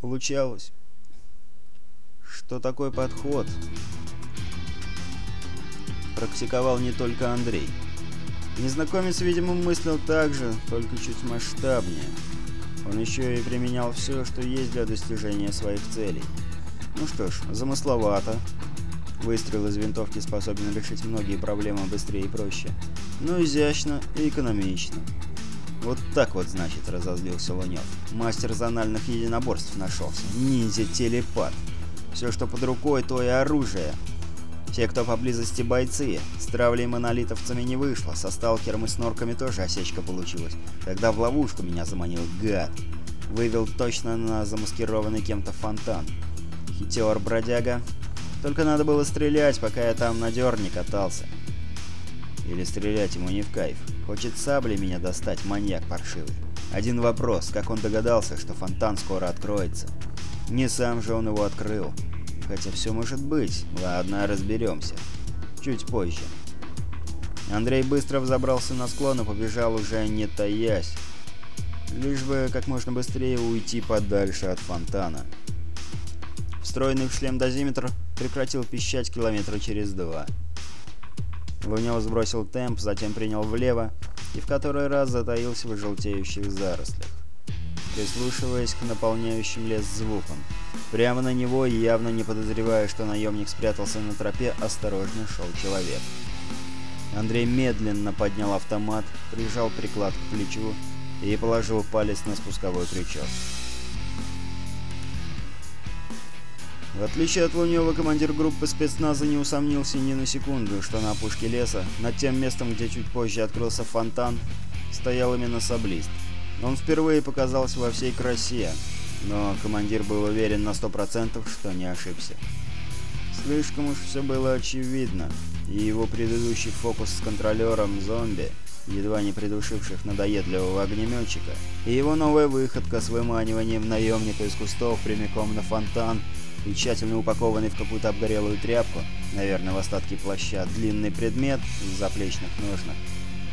получалось. Что такой подход? Практиковал не только Андрей. Незнакомец, видимо, мыслил так же, только чуть масштабнее. Он еще и применял все, что есть для достижения своих целей. Ну что ж, замысловато. Выстрел из винтовки способен решить многие проблемы быстрее и проще. Но изящно и экономично. Вот так вот, значит, разозлился Лунев. Мастер зональных единоборств нашелся. Ниндзя-телепат. Все, что под рукой, то и оружие. Те, кто поблизости бойцы. С травлей монолитовцами не вышло, со сталкером и снорками тоже осечка получилась. Тогда в ловушку меня заманил гад. Вывел точно на замаскированный кем-то фонтан. Хитер-бродяга. Только надо было стрелять, пока я там на дерне катался. Или стрелять ему не в кайф. Хочет саблей меня достать, маньяк паршивый. Один вопрос, как он догадался, что фонтан скоро откроется? Не сам же он его открыл. Хотя все может быть. Ладно, разберемся. Чуть позже. Андрей быстро взобрался на склон и побежал уже не таясь. Лишь бы как можно быстрее уйти подальше от фонтана. Встроенный в шлем дозиметр прекратил пищать километра через два. Лунёв сбросил темп, затем принял влево и в который раз затаился в желтеющих зарослях, прислушиваясь к наполняющим лес звукам. Прямо на него, явно не подозревая, что наемник спрятался на тропе, осторожно шел человек. Андрей медленно поднял автомат, прижал приклад к плечу и положил палец на спусковой крючок. В отличие от Лунева, командир группы спецназа не усомнился ни на секунду, что на опушке леса, над тем местом, где чуть позже открылся фонтан, стоял именно саблист. Он впервые показался во всей красе, но командир был уверен на сто процентов, что не ошибся. Слишком уж все было очевидно, и его предыдущий фокус с контролером зомби, едва не придушивших надоедливого огнеметчика, и его новая выходка с выманиванием наемника из кустов прямиком на фонтан — и тщательно упакованный в какую-то обгорелую тряпку, наверное, в остатки плаща, длинный предмет из заплечных ножнах,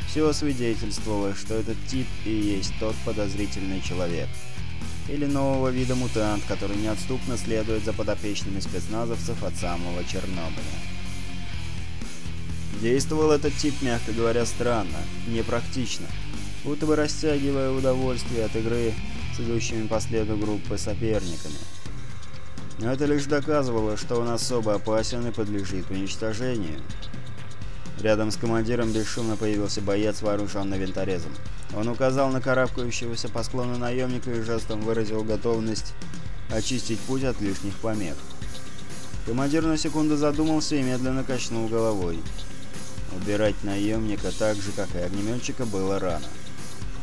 все свидетельствовало, что этот тип и есть тот подозрительный человек. Или нового вида мутант, который неотступно следует за подопечными спецназовцев от самого Чернобыля. Действовал этот тип, мягко говоря, странно, непрактично, будто бы растягивая удовольствие от игры с идущими по следу группы соперниками. Это лишь доказывало, что он особо опасен и подлежит уничтожению. Рядом с командиром бесшумно появился боец, вооруженный винторезом. Он указал на карабкающегося по склону наемника и жестом выразил готовность очистить путь от лишних помех. Командир на секунду задумался и медленно качнул головой. Убирать наемника так же, как и огнеметчика, было рано.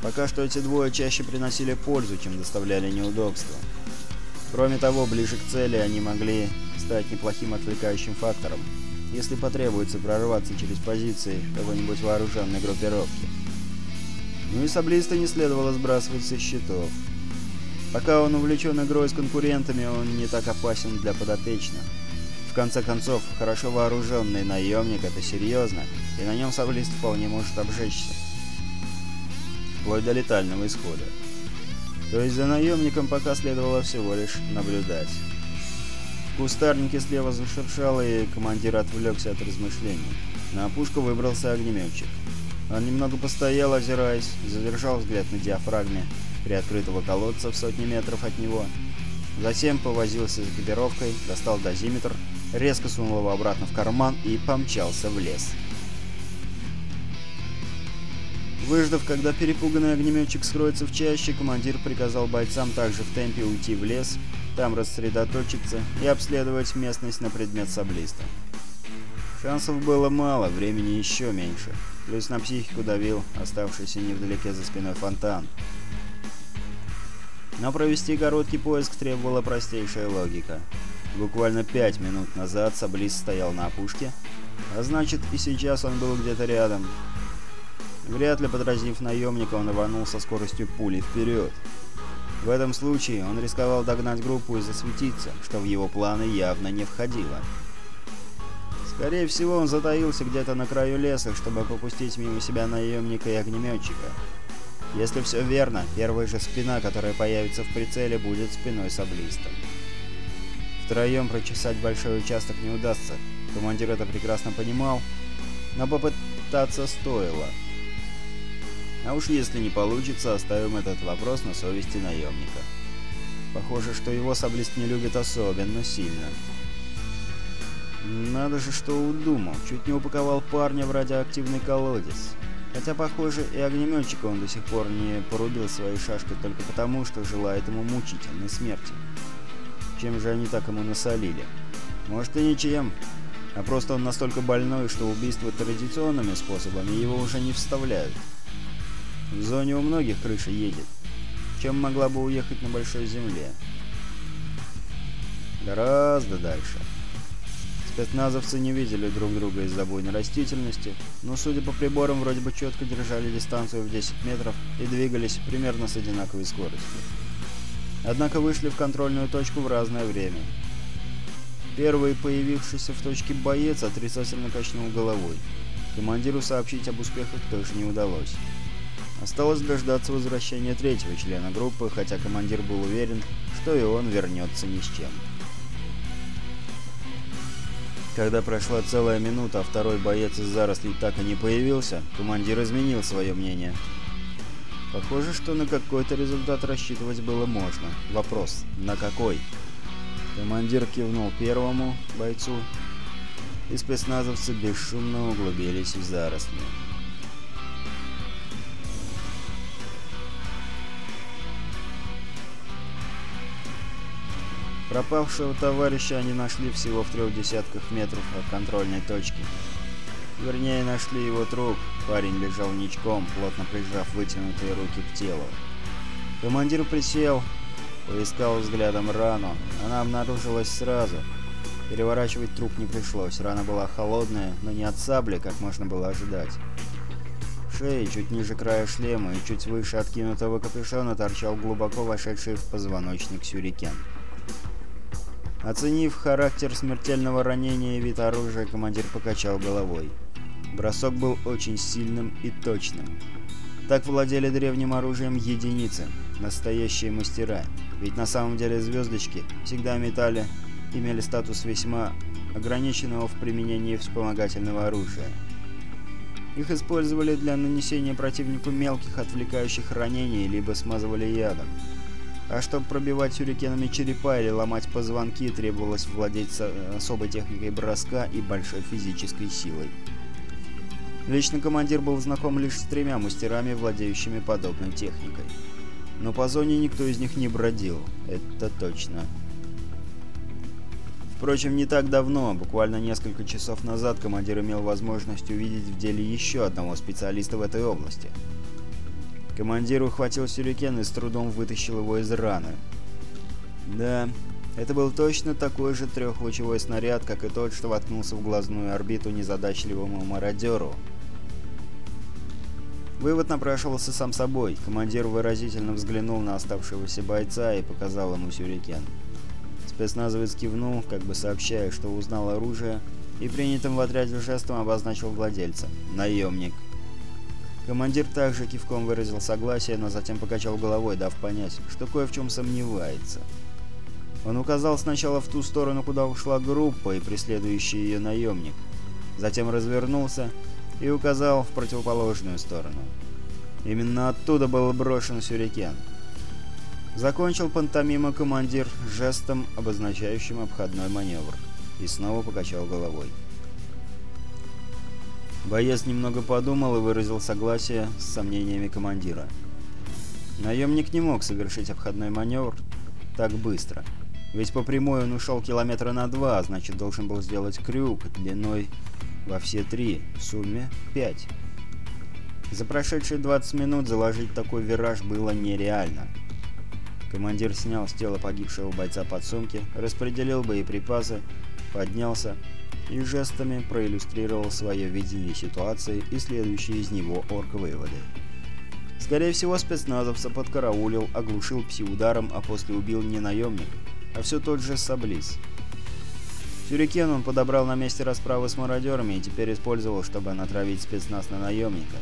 Пока что эти двое чаще приносили пользу, чем доставляли неудобства. Кроме того, ближе к цели они могли стать неплохим отвлекающим фактором, если потребуется прорваться через позиции какой-нибудь вооруженной группировки. Ну и саблиста не следовало сбрасывать со счетов. Пока он увлечен игрой с конкурентами, он не так опасен для подопечных. В конце концов, хорошо вооруженный наемник — это серьезно, и на нем саблист вполне может обжечься. Вплоть до летального исхода. То есть за наемником пока следовало всего лишь наблюдать. В кустарнике слева зашуршало, и командир отвлекся от размышлений. На опушку выбрался огнеметчик. Он немного постоял, озираясь, задержал взгляд на диафрагме приоткрытого колодца в сотни метров от него. Затем повозился с экипировкой, достал дозиметр, резко сунул его обратно в карман и помчался в лес. Выждав, когда перепуганный огнеметчик скроется в чаще, командир приказал бойцам также в темпе уйти в лес, там рассредоточиться и обследовать местность на предмет саблиста. Шансов было мало, времени еще меньше. Плюс на психику давил оставшийся невдалеке за спиной фонтан. Но провести короткий поиск требовала простейшая логика. Буквально пять минут назад Саблист стоял на опушке, а значит и сейчас он был где-то рядом, Вряд ли подразив наемника, он рванул со скоростью пули вперед. В этом случае он рисковал догнать группу и засветиться, что в его планы явно не входило. Скорее всего, он затаился где-то на краю леса, чтобы попустить мимо себя наемника и огнеметчика. Если все верно, первая же спина, которая появится в прицеле, будет спиной саблиста. Втроем прочесать большой участок не удастся. Командир это прекрасно понимал, но попытаться стоило. А уж если не получится, оставим этот вопрос на совести наемника. Похоже, что его саблист не любит особенно сильно. Надо же, что удумал. Чуть не упаковал парня в радиоактивный колодец. Хотя, похоже, и огнеметчика он до сих пор не порубил своей шашкой только потому, что желает ему мучительной смерти. Чем же они так ему насолили? Может и ничем, а просто он настолько больной, что убийства традиционными способами его уже не вставляют. В зоне у многих крыша едет. Чем могла бы уехать на большой земле? Гораздо дальше. Спецназовцы не видели друг друга из-за буйной растительности, но, судя по приборам, вроде бы четко держали дистанцию в 10 метров и двигались примерно с одинаковой скоростью. Однако вышли в контрольную точку в разное время. Первый появившийся в точке боец отрицательно качнул головой. Командиру сообщить об успехах тоже не удалось. Осталось дождаться возвращения третьего члена группы, хотя командир был уверен, что и он вернется ни с чем. Когда прошла целая минута, а второй боец из зарослей так и не появился, командир изменил свое мнение. Похоже, что на какой-то результат рассчитывать было можно. Вопрос, на какой? Командир кивнул первому бойцу, и спецназовцы бесшумно углубились в заросли. Пропавшего товарища они нашли всего в трех десятках метров от контрольной точки. Вернее, нашли его труп. Парень лежал ничком, плотно прижав вытянутые руки к телу. Командир присел, поискал взглядом рану. Она обнаружилась сразу. Переворачивать труп не пришлось. Рана была холодная, но не от сабли, как можно было ожидать. В шее, чуть ниже края шлема и чуть выше откинутого капюшона торчал глубоко вошедший в позвоночник сюрикен. Оценив характер смертельного ранения и вид оружия, командир покачал головой. Бросок был очень сильным и точным. Так владели древним оружием единицы, настоящие мастера. Ведь на самом деле звездочки всегда метали, имели статус весьма ограниченного в применении вспомогательного оружия. Их использовали для нанесения противнику мелких отвлекающих ранений, либо смазывали ядом. А чтобы пробивать сюрикенами черепа или ломать позвонки, требовалось владеть особой техникой броска и большой физической силой. Лично командир был знаком лишь с тремя мастерами, владеющими подобной техникой. Но по зоне никто из них не бродил, это точно. Впрочем, не так давно, буквально несколько часов назад, командир имел возможность увидеть в деле еще одного специалиста в этой области – Командир ухватил сюрикен и с трудом вытащил его из раны. Да, это был точно такой же трехлучевой снаряд, как и тот, что воткнулся в глазную орбиту незадачливому мародеру. Вывод напрашивался сам собой. Командир выразительно взглянул на оставшегося бойца и показал ему сюрикен. Спецназовец кивнул, как бы сообщая, что узнал оружие, и принятым в отряде жестом обозначил владельца. Наемник. Командир также кивком выразил согласие, но затем покачал головой, дав понять, что кое в чем сомневается. Он указал сначала в ту сторону, куда ушла группа и преследующий ее наемник. Затем развернулся и указал в противоположную сторону. Именно оттуда был брошен сюрикен. Закончил пантомима командир жестом, обозначающим обходной маневр, и снова покачал головой. Боец немного подумал и выразил согласие с сомнениями командира. Наемник не мог совершить обходной маневр так быстро. Ведь по прямой он ушел километра на два, а значит должен был сделать крюк длиной во все три, в сумме пять. За прошедшие 20 минут заложить такой вираж было нереально. Командир снял с тела погибшего бойца подсумки, распределил боеприпасы, поднялся и жестами проиллюстрировал свое видение ситуации и следующие из него орг-выводы. Скорее всего, спецназовца подкараулил, оглушил пси-ударом, а после убил не наемник, а все тот же Саблис. Сюрикен он подобрал на месте расправы с мародерами и теперь использовал, чтобы натравить спецназ на наемника.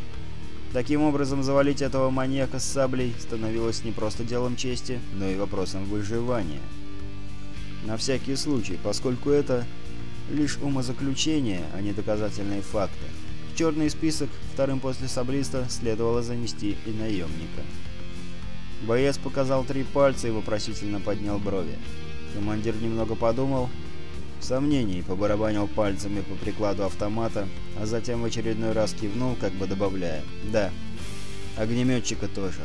Таким образом, завалить этого маньяка с саблей становилось не просто делом чести, но и вопросом выживания. На всякий случай, поскольку это лишь умозаключение, а не доказательные факты. В черный список вторым после саблиста следовало занести и наемника. Боец показал три пальца и вопросительно поднял брови. Командир немного подумал, в сомнении побарабанил пальцами по прикладу автомата, а затем в очередной раз кивнул, как бы добавляя «Да, огнеметчика тоже».